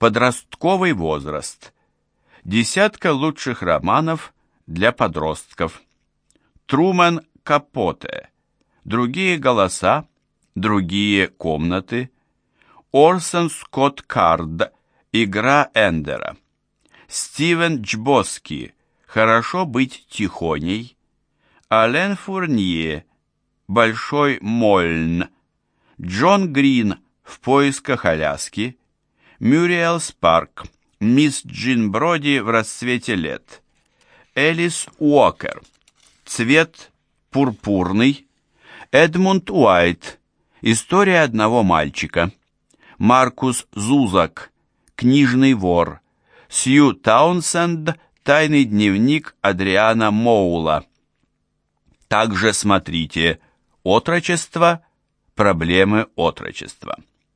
Подростковый возраст. Десятка лучших романов для подростков. Трумен Капоте. Другие голоса, другие комнаты. Орсон Скотт Кард. Игра Эндера. Стивен Джбоски. Хорошо быть тихоней. Ален Фурнье. Большой Мольн. Джон Грин. В поисках Аляски. Мюриэл Спарк. Мисс Джин Броди в расцвете лет. Элис Уокер. Цвет пурпурный. Эдмунд Уайт. История одного мальчика. Маркус Зузак. Книжный вор. Сью Таунсенд. Тайный дневник Адриана Моула. Также смотрите «Отрочество. Проблемы отрочества».